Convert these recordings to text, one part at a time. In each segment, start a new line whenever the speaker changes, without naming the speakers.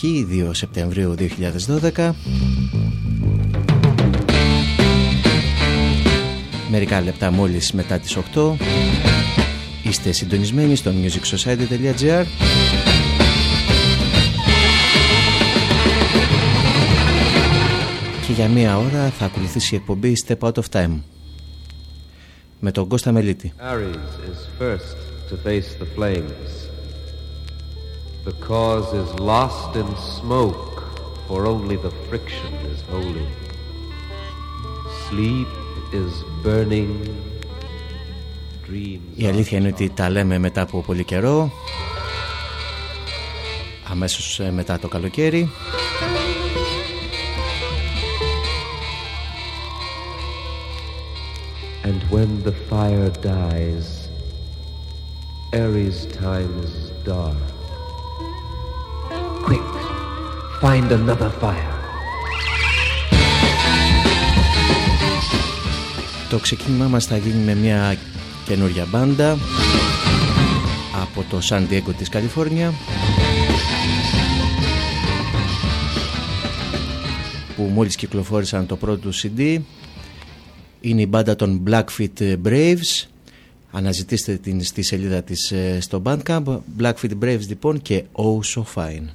Κυριακή 2 Σεπτεμβρίου 2012 Μερικά λεπτά μόλις μετά τις 8 Είστε συντονισμένοι στο musicsociety.gr Και για μία ώρα θα ακολουθήσει η εκπομπή Step Out of Time με τον Κώστα Μελίτη. Ares is first to face the flames. The cause is lost in smoke, for only the friction is holy. Sleep is burning. Dreams Η αλήθεια είναι ότι τα λέμε μετά από πολύ καιρό, αμέσως μετά το καλοκαίρι. And when the fire dies, Ares' time is dark. Quick, find another fire. Το ξεκίνημά μας θα γίνει με μια καινούρια μπάντα από το San Diego της Καλιφόρνια που μόλις κυκλοφόρησαν το πρώτο CD είναι η μπάντα των Blackfeet Braves. Αναζητήστε την στη σελίδα της ε, στο Bandcamp. Blackfeet Braves λοιπόν και Oh So Fine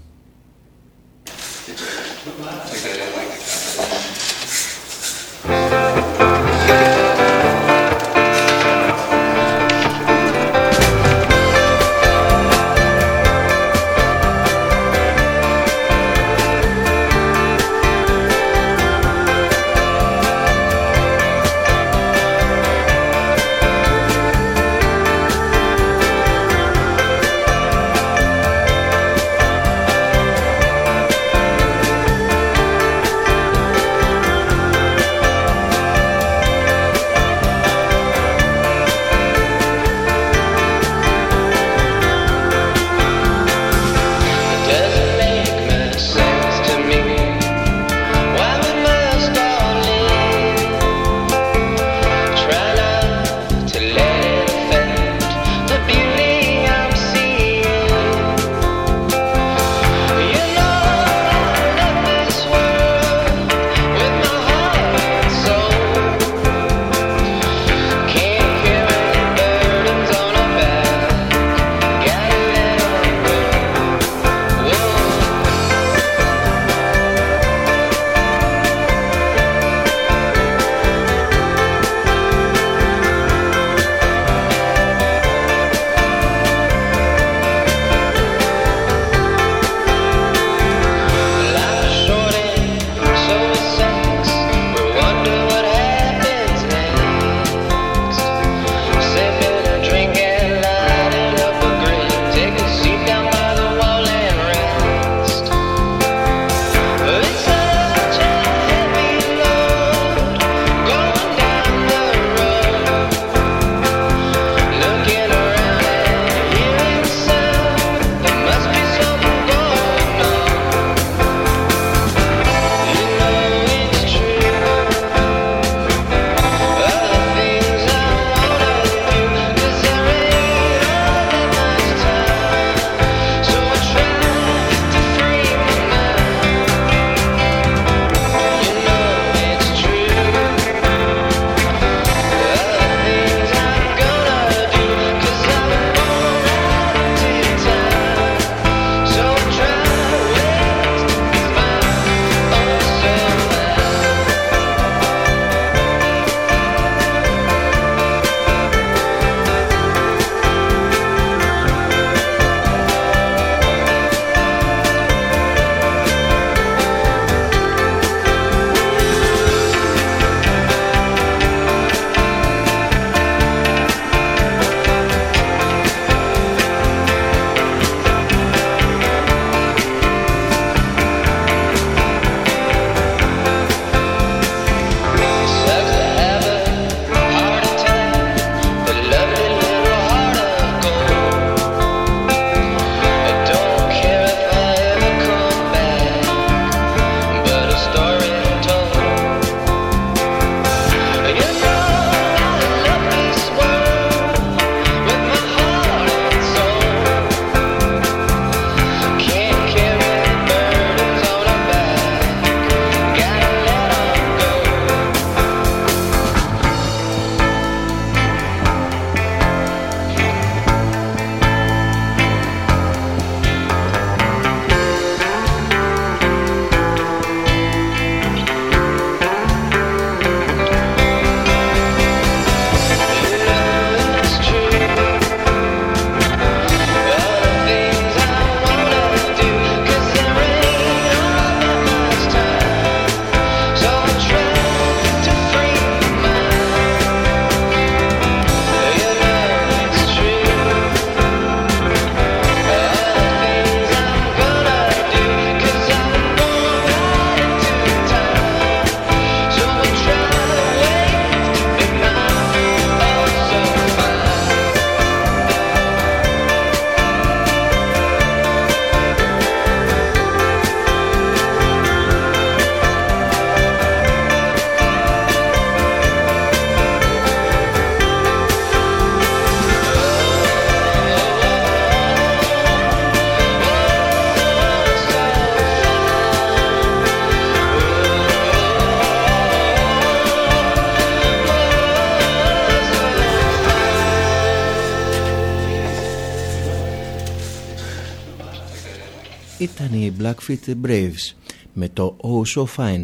ήταν οι Blackfeet Braves με το Oh So Fine.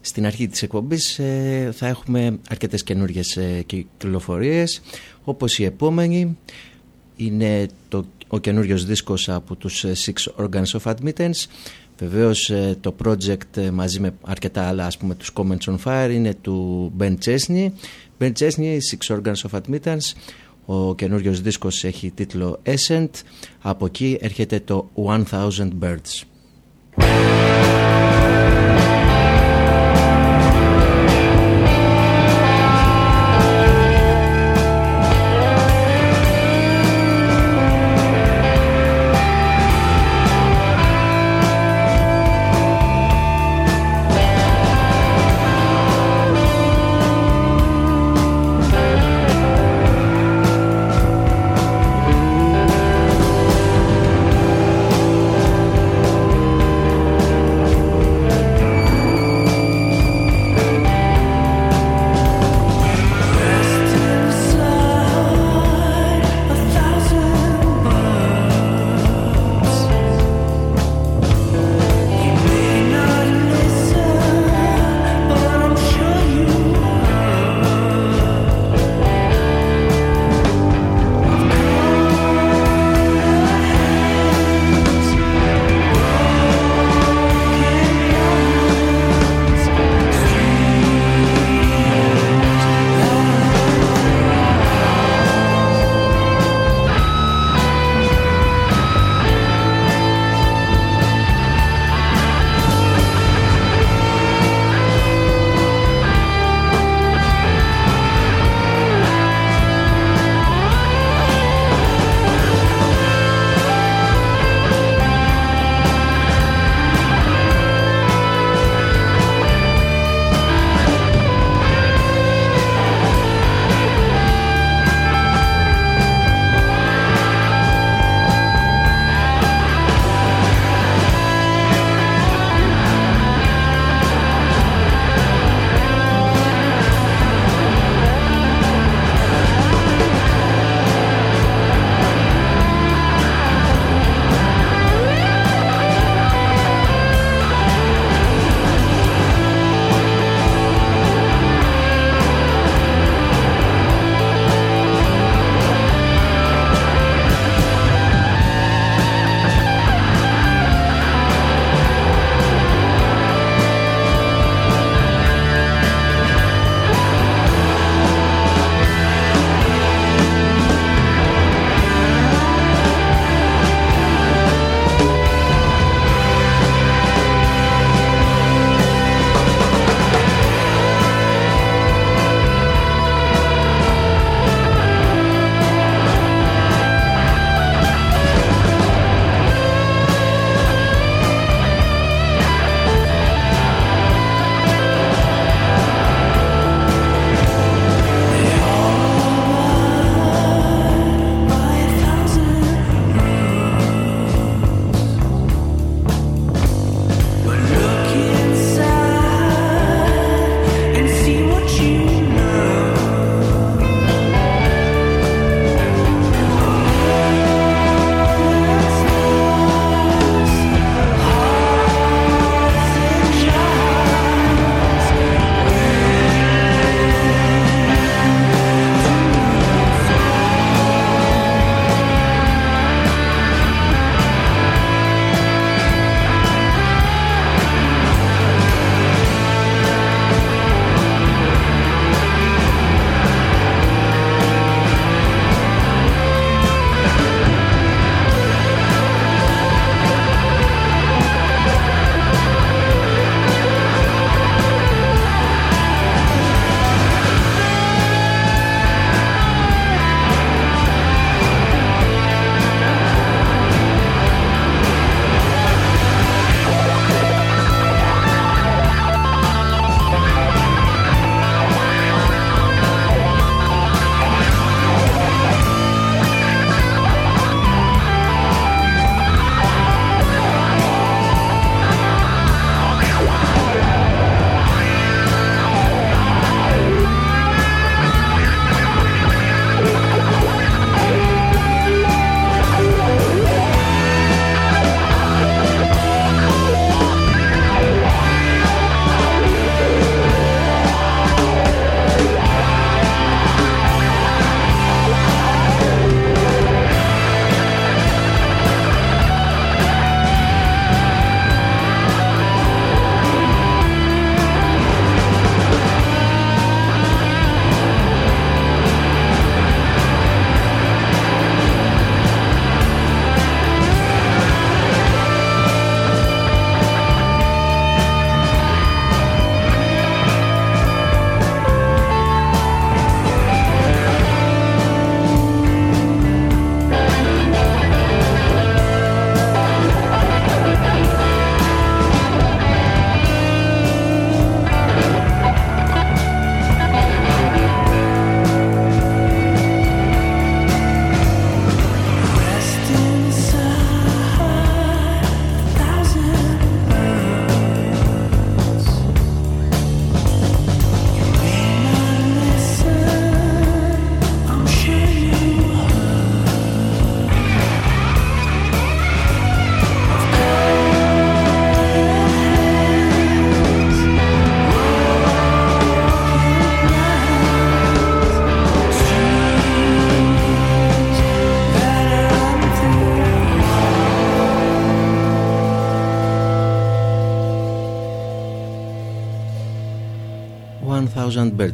Στην αρχή της εκπομπής ε, θα έχουμε αρκετές καινούργιες ε, κυκλοφορίες όπως η επόμενη είναι το, ο καινούριος δίσκος από τους ε, Six Organs of Admittance. Βεβαίως ε, το project μαζί με αρκετά άλλα ας πούμε τους Comments on Fire είναι του Ben Chesney. Ben Chesney, Six Organs of Admittance ο καινούριος δίσκος έχει τίτλο Ascent. Από εκεί έρχεται το 1000 Birds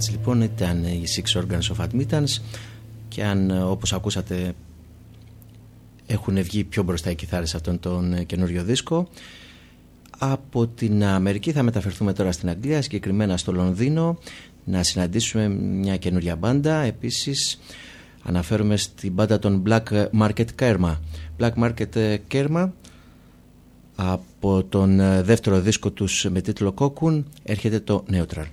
Thousand Birds λοιπόν ήταν η Six Organs of Admittance και αν όπως ακούσατε έχουν βγει πιο μπροστά οι κιθάρες αυτόν τον καινούριο δίσκο. Από την Αμερική θα μεταφερθούμε τώρα στην Αγγλία συγκεκριμένα στο Λονδίνο να συναντήσουμε μια καινούρια μπάντα. Επίσης αναφέρουμε στην μπάντα των Black Market Kerma. Black Market Kerma από τον δεύτερο δίσκο τους με τίτλο Cocoon έρχεται το Neutral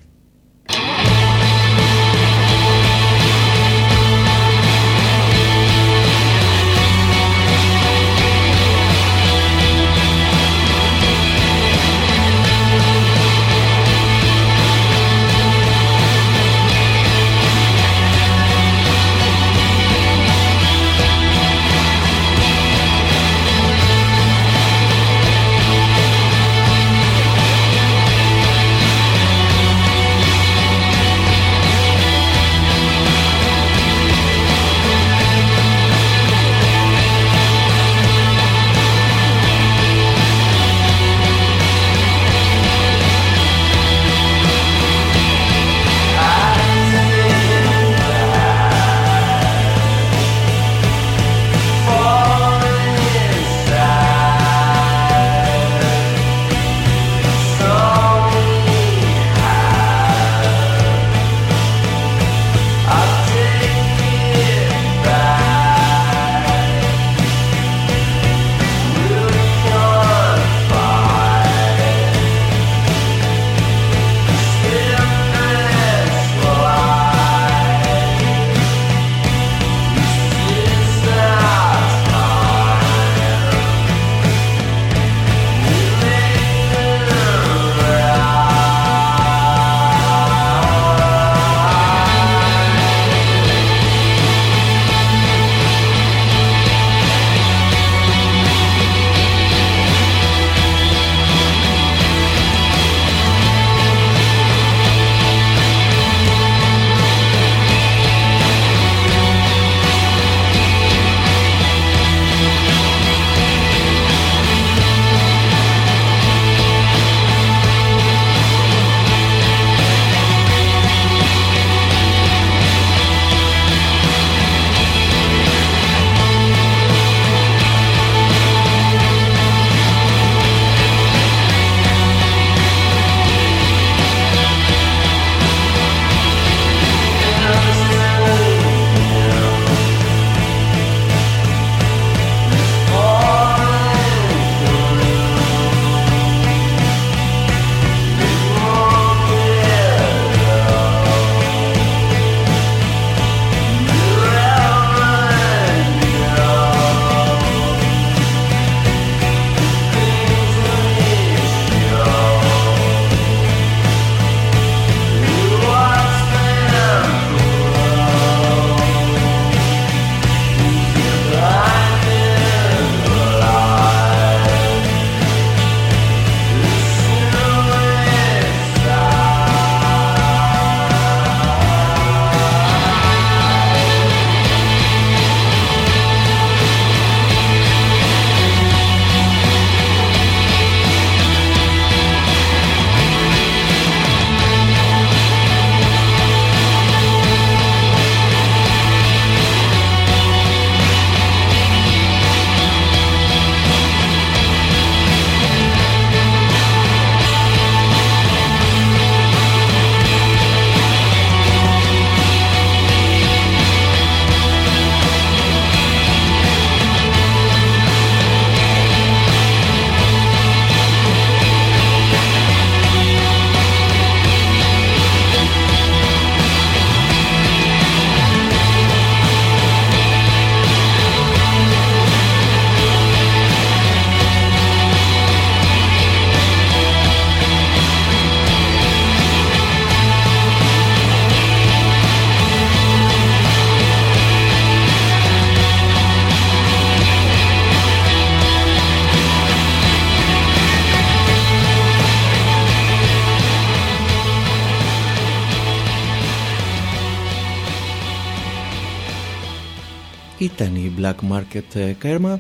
Black Market Karma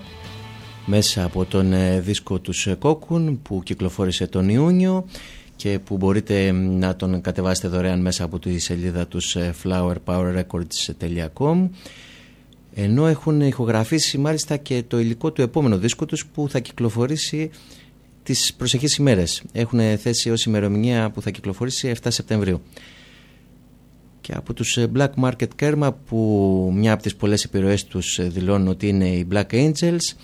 μέσα από τον ε, δίσκο τους Κόκκουν που κυκλοφόρησε τον Ιούνιο
και που μπορείτε να τον κατεβάσετε δωρεάν μέσα από τη σελίδα τους flowerpowerrecords.com ενώ έχουν ηχογραφήσει μάλιστα και το υλικό του επόμενου δίσκου τους που θα κυκλοφορήσει τις προσεχείς ημέρες. Έχουν θέσει ως ημερομηνία που θα κυκλοφορήσει 7 Σεπτεμβρίου. Και από τους Black Market Kerma που μια από τις πολλές επιρροές τους δηλώνουν ότι είναι οι Black Angels.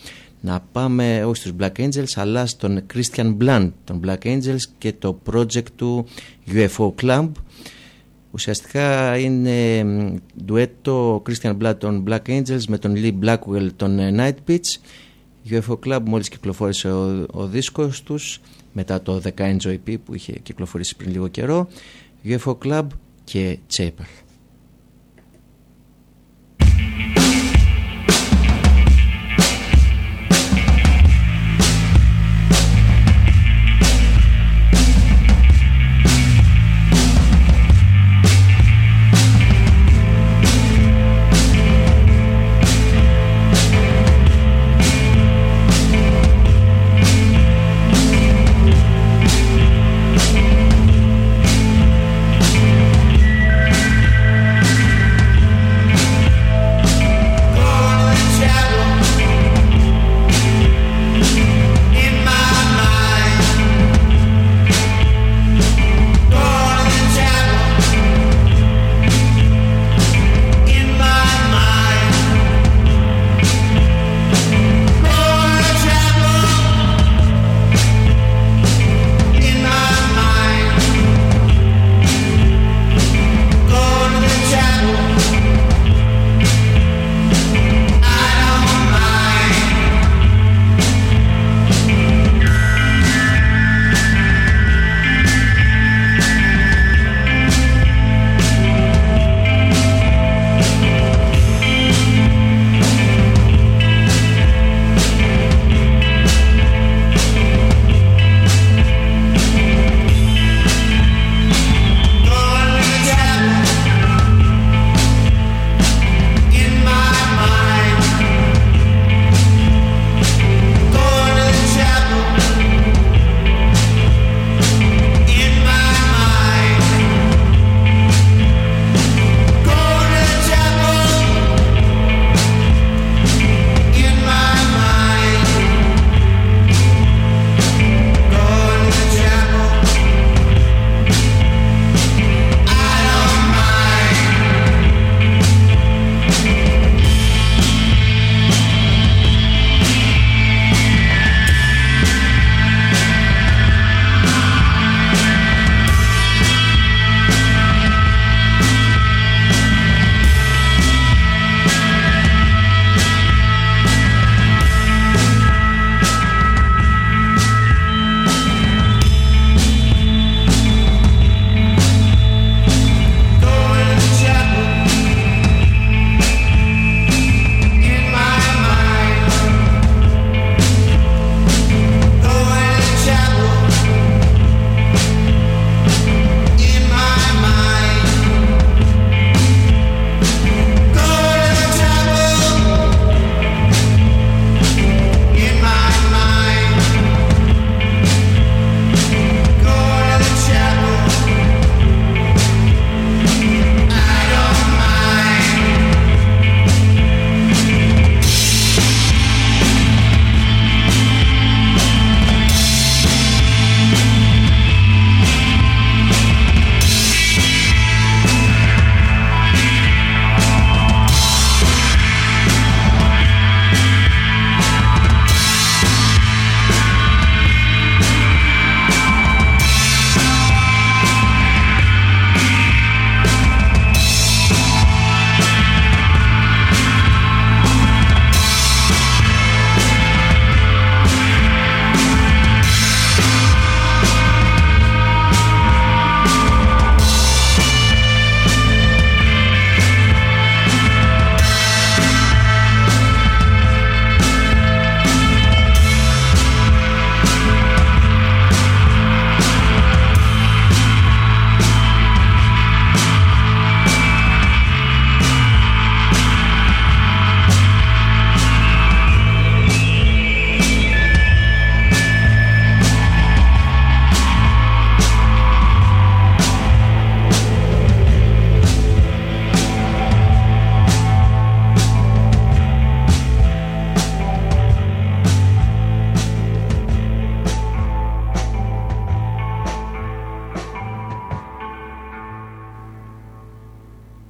Να πάμε όχι στους Black Angels αλλά στον Christian Blunt των Black Angels και το project του UFO Club. Ουσιαστικά είναι ντουέτο Christian Blunt των Black Angels με τον Lee Blackwell των Night Beats UFO Club μόλις κυκλοφόρησε ο, ο δίσκος τους μετά το The Kind EP που είχε κυκλοφορήσει πριν λίγο καιρό. UFO Club και τσέπεθα.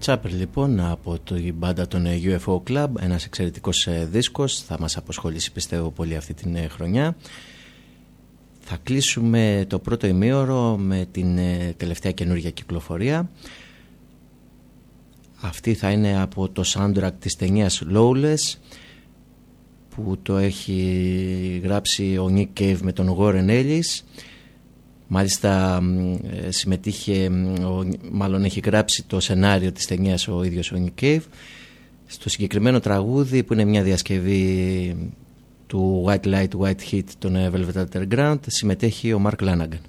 Chapper λοιπόν από το μπάντα των UFO Club, ένας εξαιρετικός ε, δίσκος, θα μας αποσχολήσει πιστεύω πολύ αυτή την ε, χρονιά. Θα κλείσουμε το πρώτο ημίωρο με την ε, τελευταία καινούργια κυκλοφορία. Αυτή θα είναι από το soundtrack της ταινίας Lawless που το έχει γράψει ο Nick Cave με τον Warren Ellis Μάλιστα ε, συμμετείχε, μάλλον έχει γράψει το σενάριο της ταινίας ο ίδιος ο Nick Στο συγκεκριμένο τραγούδι που είναι μια διασκευή του White Light White Heat των Velvet Underground συμμετέχει ο Mark Lanagan.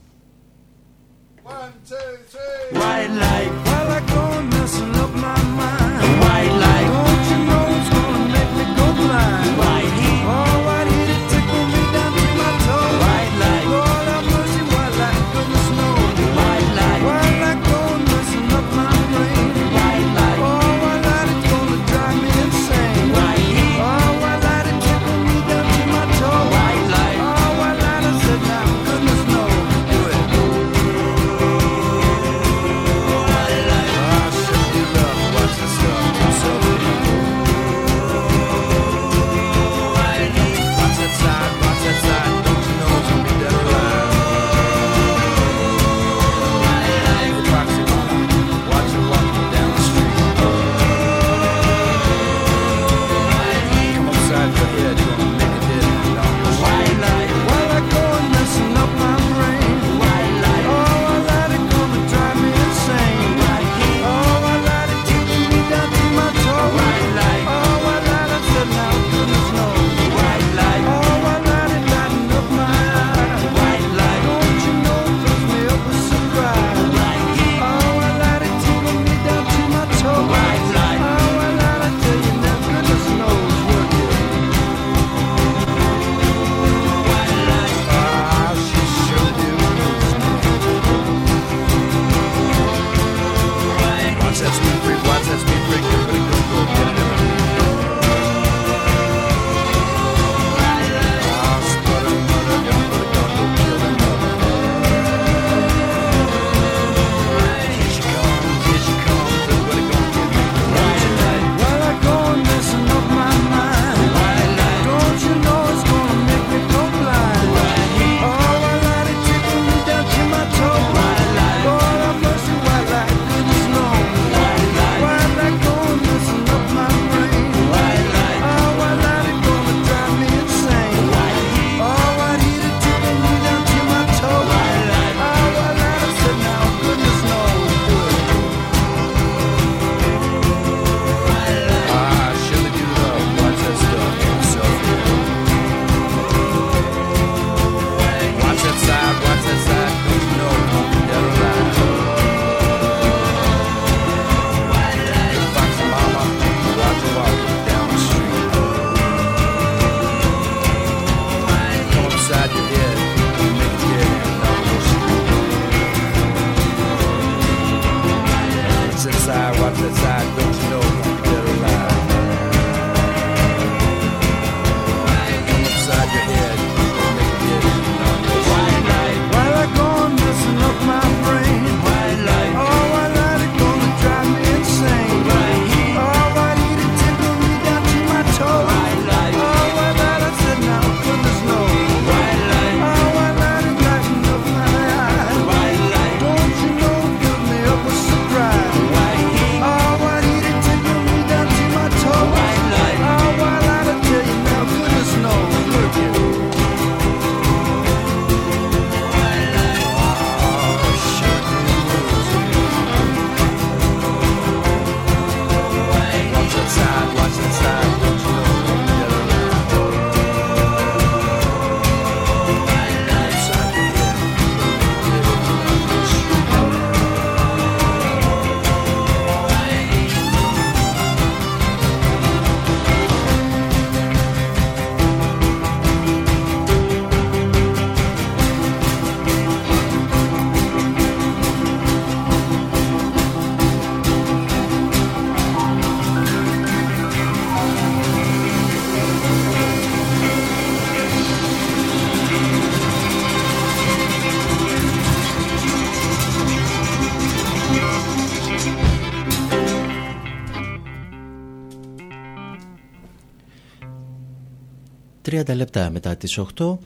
30 λεπτά μετά τις 8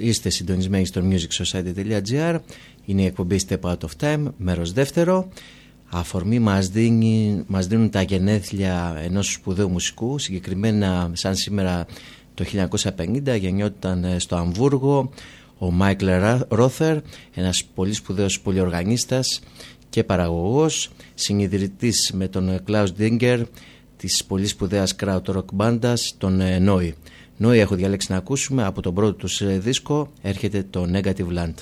είστε συντονισμένοι στο musicsociety.gr είναι η εκπομπή Step Out of Time μέρος δεύτερο. Αφορμή μας, δίνει, μας δίνουν τα γενέθλια ενός σπουδαίου μουσικού. Συγκεκριμένα σαν σήμερα το 1950 γεννιόταν ε, στο Αμβούργο ο Μάικλ Ρόθερ ένας πολύ σπουδαίος πολυοργανίστας και παραγωγός συνειδητής με τον Κλάους Ντίγκερ της πολύ σπουδαίας crowd rock μπάντας τον ε, Νόη. Νόη έχω διαλέξει να ακούσουμε από τον πρώτο τους ε, δίσκο έρχεται το Negative Land.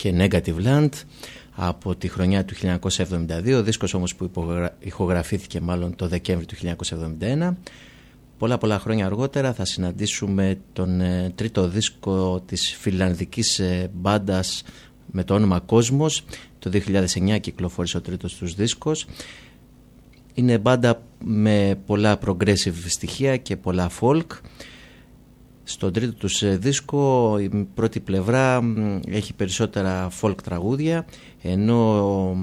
Και Negative Land από τη χρονιά του 1972, ο δίσκος όμως που ηχογραφήθηκε μάλλον το Δεκέμβρη του 1971. Πολλά πολλά χρόνια αργότερα θα συναντήσουμε τον ε, τρίτο δίσκο της φιλανδικής ε, μπάντας με το όνομα Κόσμος. Το 2009 κυκλοφόρησε ο τρίτος τους δίσκος. Είναι μπάντα με πολλά progressive στοιχεία και πολλά folk. Στον τρίτο τους ε, δίσκο η πρώτη πλευρά έχει περισσότερα folk τραγούδια ενώ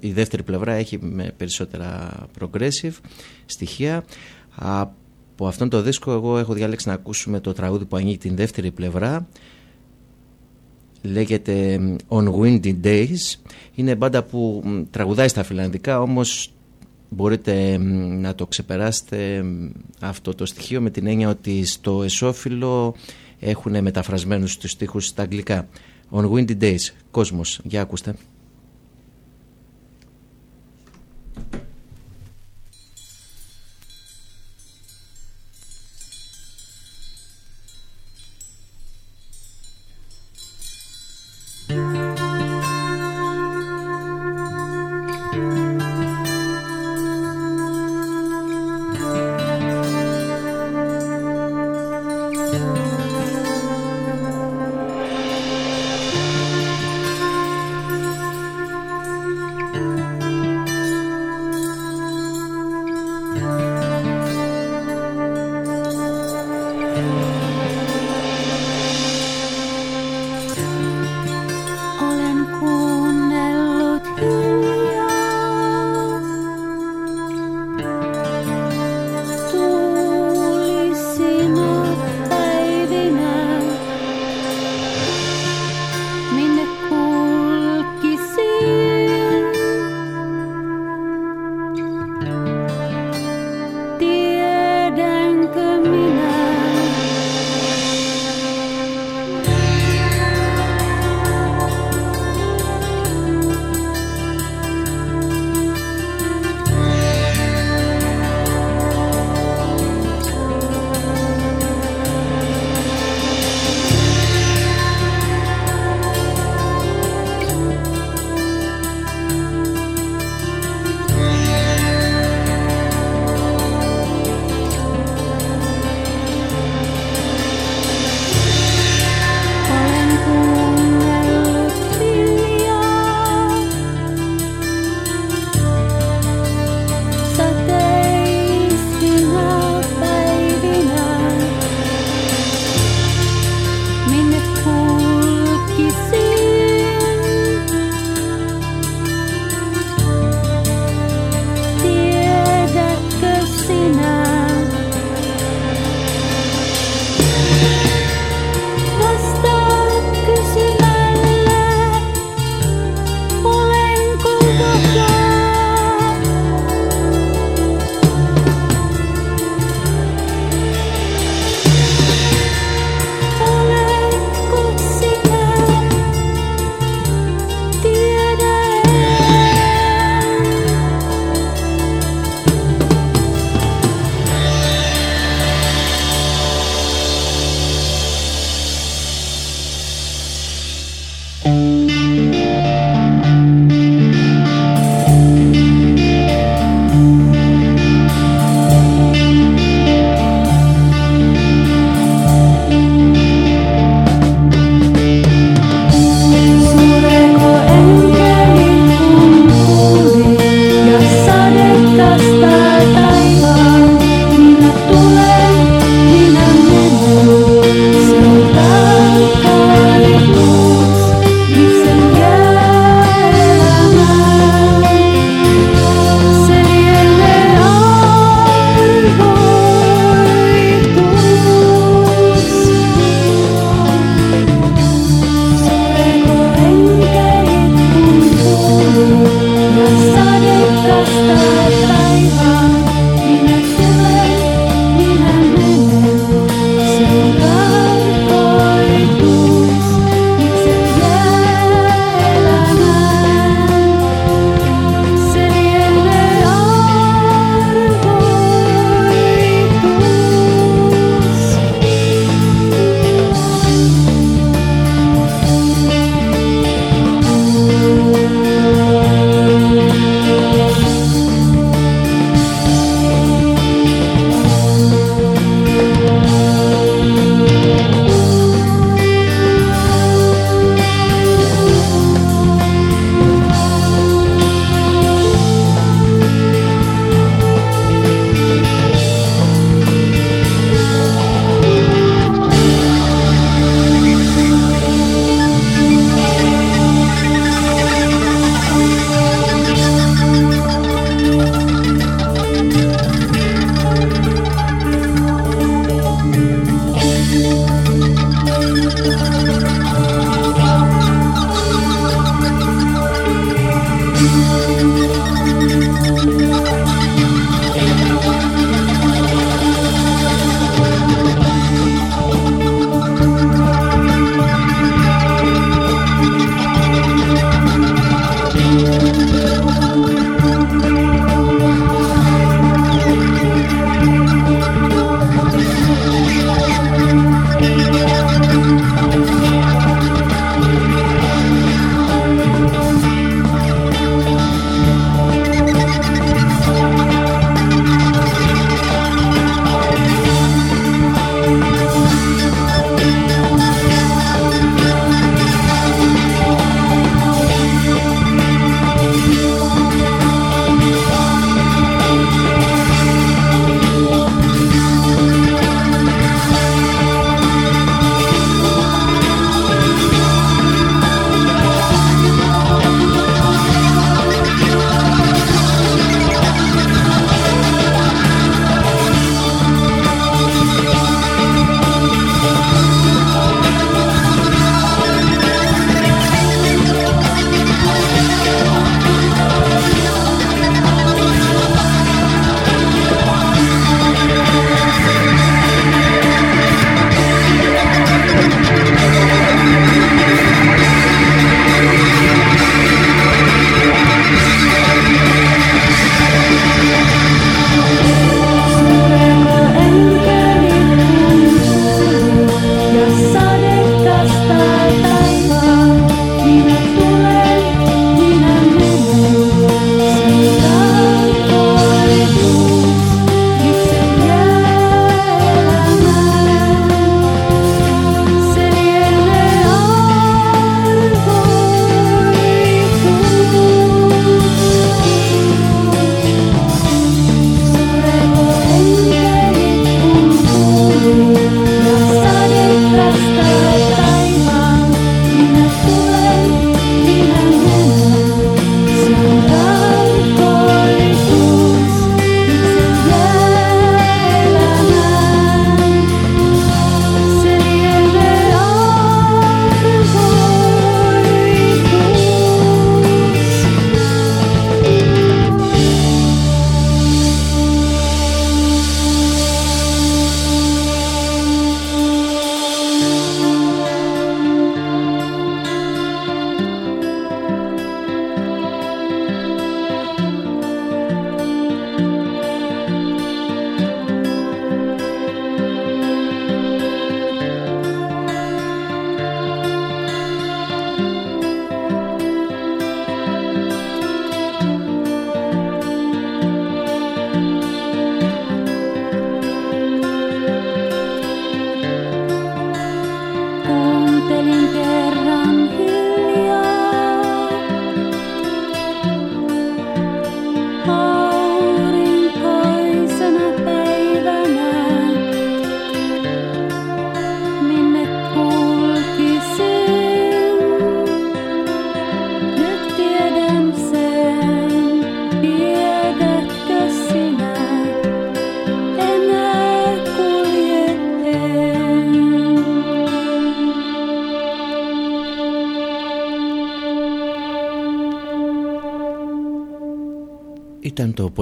η δεύτερη πλευρά έχει με περισσότερα progressive στοιχεία. Από αυτόν το δίσκο εγώ έχω διάλεξει να ακούσουμε το τραγούδι που ανοίγει την δεύτερη πλευρά λέγεται On Windy Days είναι μπάντα που τραγουδάει στα φιλανδικά όμως μπορείτε να το ξεπεράσετε αυτό το στοιχείο με την έννοια ότι στο εσώφυλλο έχουν μεταφρασμένους τους στίχους στα αγγλικά. On Windy Days, κόσμος, για ακούστε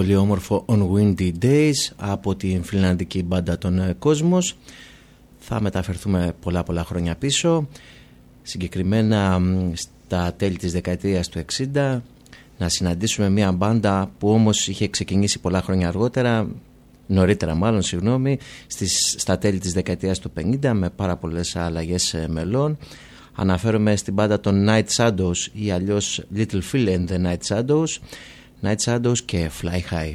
πολύ όμορφο On Windy Days από την φιλανδική μπάντα των Κόσμος. Θα μεταφερθούμε πολλά πολλά χρόνια πίσω συγκεκριμένα στα τέλη της δεκαετίας του 60 να συναντήσουμε μια μπάντα που όμως είχε ξεκινήσει πολλά χρόνια αργότερα νωρίτερα μάλλον συγγνώμη στις, στα τέλη της δεκαετίας του 50 με πάρα πολλές αλλαγές ε, μελών. Αναφέρομαι στην μπάντα των Night Shadows ή αλλιώς Little Phil and the Night Shadows Night Shadows και Fly High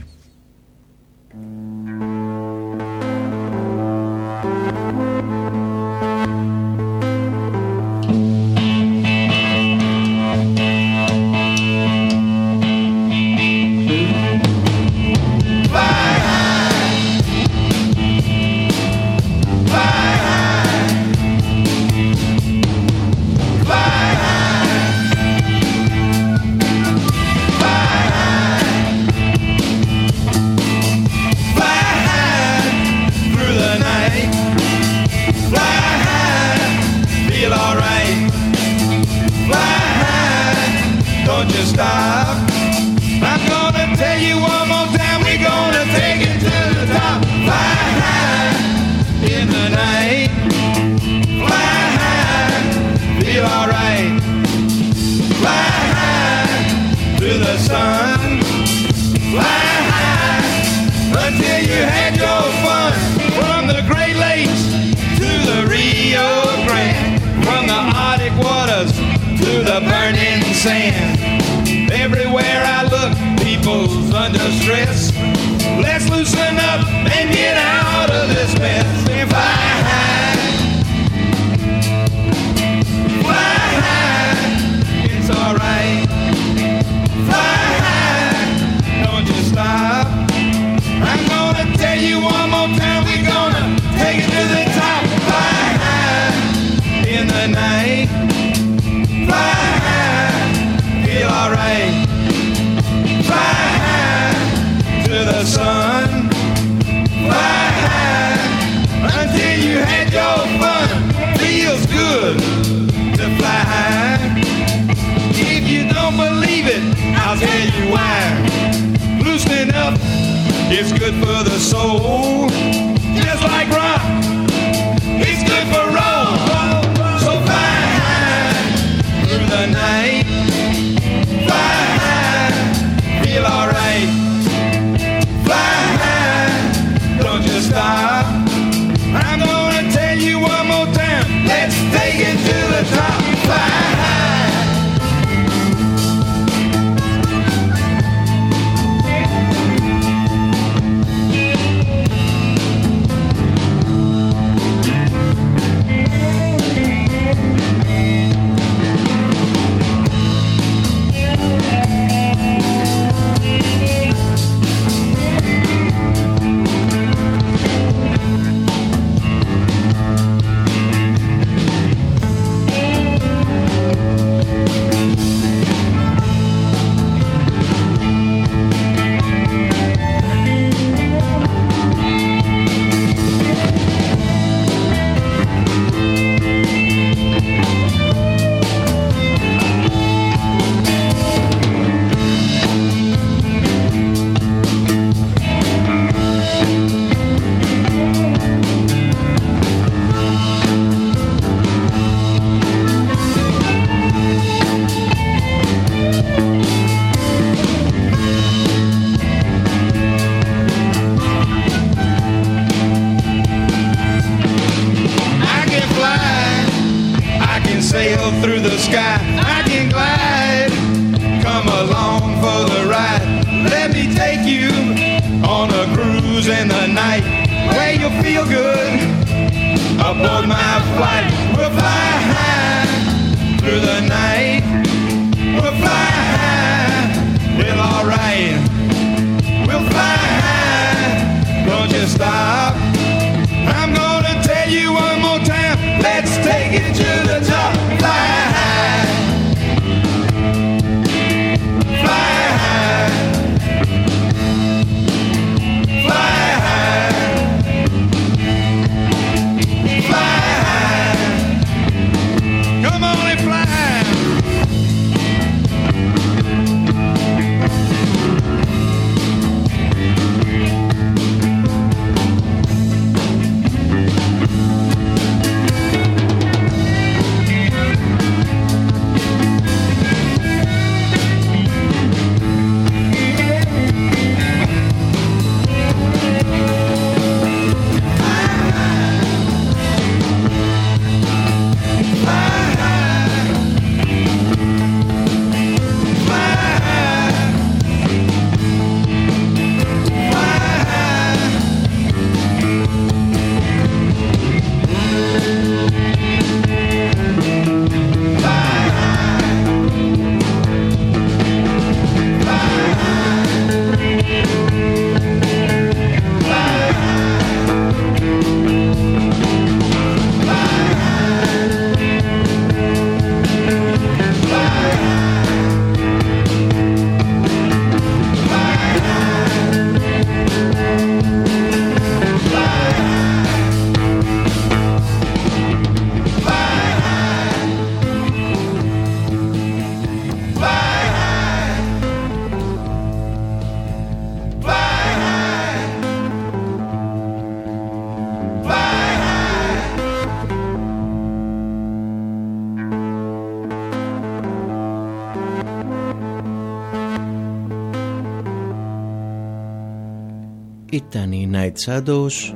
Ήταν οι Night Shadows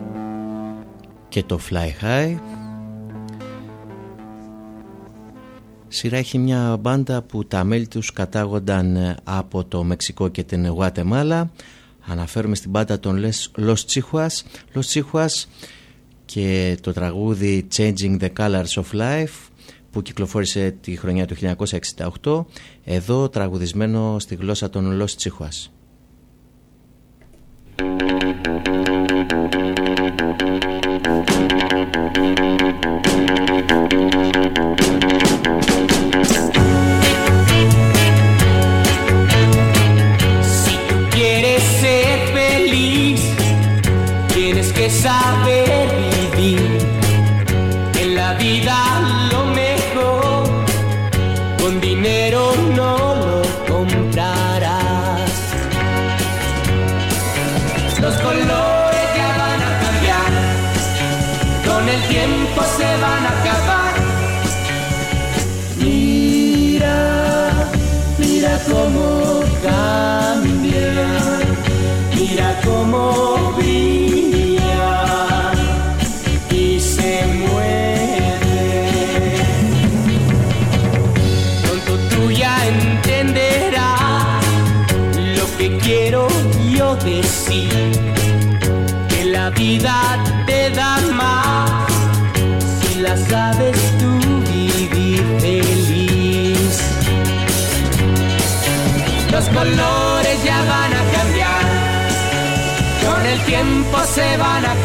και το Fly High. Σειρά έχει μια μπάντα που τα μέλη τους κατάγονταν από το Μεξικό και την Γουατεμάλα. Αναφέρουμε στην μπάντα των Los Chihuas Los Chihuas και το τραγούδι Changing the Colors of Life που κυκλοφόρησε τη χρονιά του 1968 εδώ τραγουδισμένο στη γλώσσα των Los Chihuas. Mm-hmm.
Se van a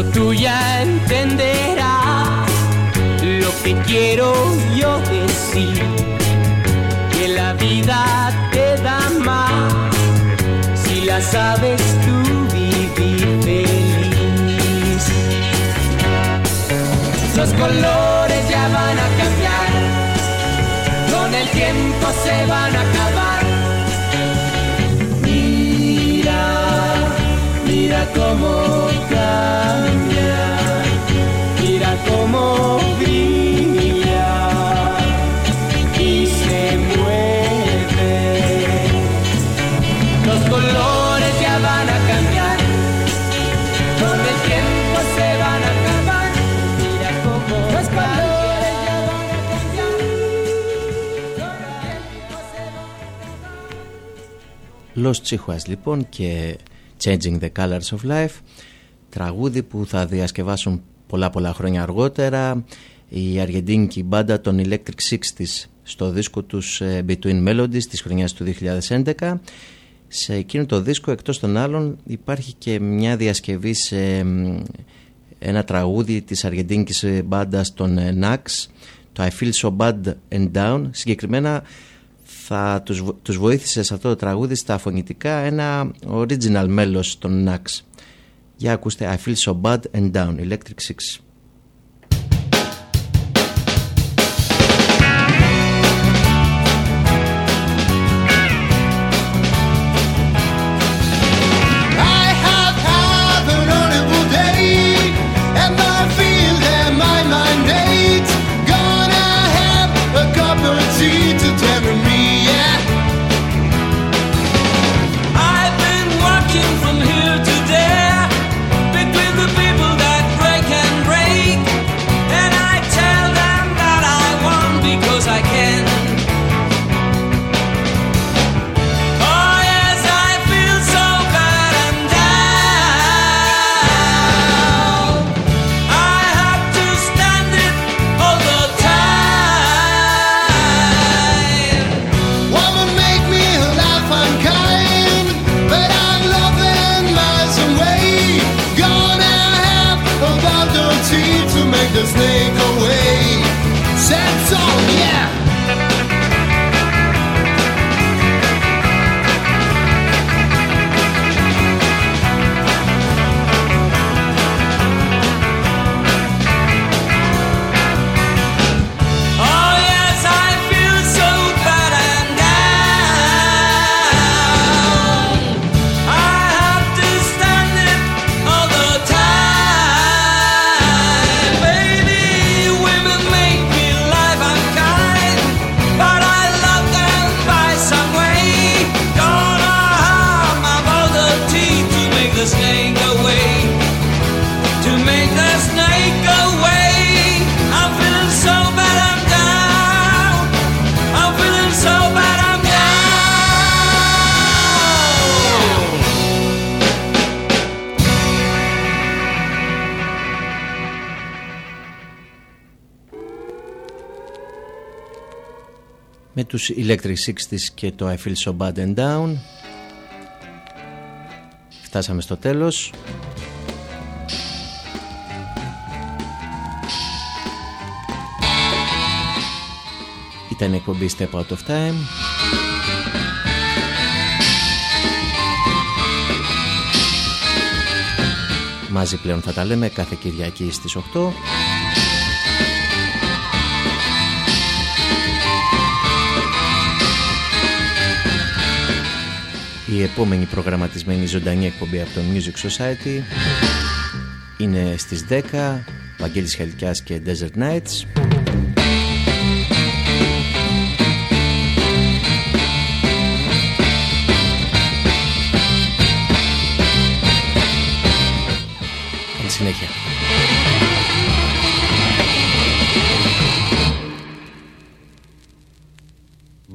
pero tú ya entenderás lo que quiero yo decir, que la vida te da más si la sabes tú vivir feliz. Los colores ya van a cambiar, con el tiempo se van a acabar. Mira, mira cómo
Los Chihuas λοιπόν και Changing the Colors of Life τραγούδι που θα διασκευάσουν πολλά πολλά χρόνια αργότερα. Η αργεντίνικη μπάντα των Electric Sixties στο δίσκο τους ε, Between Melodies της χρονιάς του 2011 σε εκείνο το δίσκο εκτός των άλλων υπάρχει και μια διασκευή σε ένα τραγούδι της αργεντίνικης ε, μπάντας των ε, Nax. Το I Feel So Bad and Down συγκεκριμένα θα τους, τους βοήθησε σε αυτό το τραγούδι στα φωνητικά ένα original μέλος των Nax. Για ακούστε I Feel So Bad and Down, Electric Six. Τους Electric Sixties και το I Feel So Bad and Down. Φτάσαμε στο τέλος. Ήταν η εκπομπή Step Out of Time. Μαζί πλέον θα τα λέμε κάθε Κυριακή στις 8 Η επόμενη προγραμματισμένη ζωντανή εκπομπή από το Music Society είναι στις 10 Βαγγέλης Χαλικιάς και Desert Nights συνέχεια.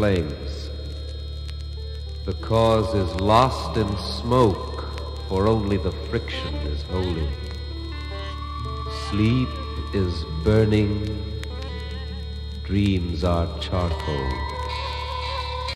Flames. The cause is lost in smoke, for only the friction is holy. Sleep is burning, dreams are charcoal.